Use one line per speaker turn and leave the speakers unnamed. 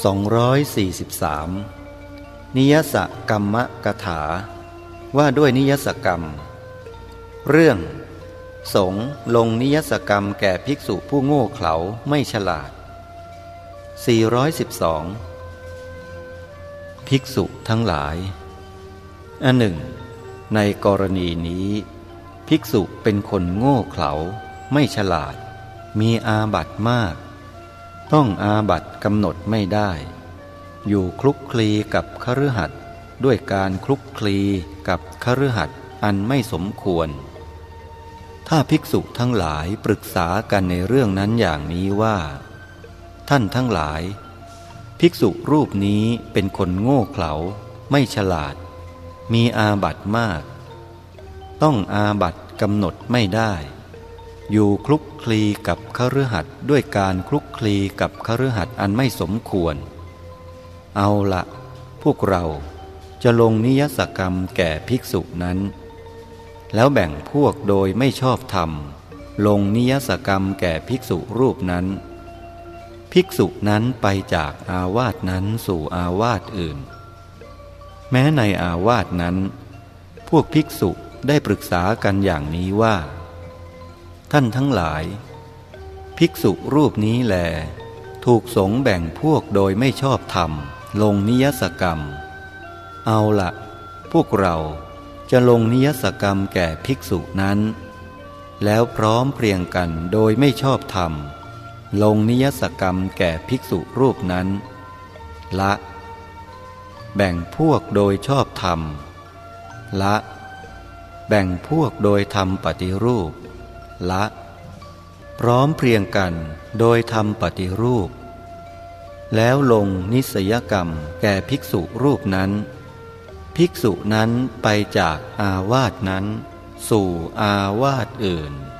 243 นิยสกรรมกถา ว่าด้วยนิยสกรรม เรื่อง สงลงนิยสกรรมแก่ภิกษุผู้โง่เขลาไม่ฉลาด 412 ภิกษุทั้งหลาย อันหนึ่ง ในกรณีนี้ ภิกษุเป็นคนโง่เขลาไม่ฉลาด มีอาบัตมาก ต้องอาบัตกำหนดไม่ได้ อยู่คลุกคลีกับคฤหัสถ์ด้วยการคลุกคลีกับคฤหัสถ์อันไม่สมควร ถ้าภิกษุทั้งหลายปรึกษากันในเรื่องนั้นอย่างนี้ว่า ท่านทั้งหลาย ภิกษุรูปนี้เป็นคนโง่เขลา ไม่ฉลาด มีอาบัตมาก ต้องอาบัตกำหนดไม่ได้ อยู่คลุกคลีกับคฤหัสถ์ด้วยการคลุกคลีกับคฤหัสถ์อันไม่สมควร เอาละพวกเราจะลงนิยสกรรมแก่ภิกษุนั้น แล้วแบ่งพวกโดยไม่ชอบธรรม ลงนิยสกรรมแก่ภิกษุรูปนั้น ภิกษุนั้นไปจากอาวาสนั้นสู่อาวาสอื่น แม้ในอาวาสนั้น พวกภิกษุได้ปรึกษากันอย่างนี้ว่า ท่านทั้งหลาย ภิกษุรูปนี้แล ถูกสงแบ่งพวกโดยไม่ชอบธรรม ลงนิยสกรรม เอาละพวกเราจะลงนิยสกรรมแก่ภิกษุนั้น แล้วพร้อมเพรียงกันโดยไม่ชอบธรรม ลงนิยสกรรมแก่ภิกษุรูปนั้น ละ แบ่งพวกโดยชอบธรรม ละ แบ่งพวกโดยทำปฏิรูป ละ พร้อมเพรียงกันโดยทำปฏิรูป แล้วลงนิสยกรรมแก่ภิกษุรูปนั้น ภิกษุนั้นไปจากอาวาสนั้น สู่อาวาสอื่น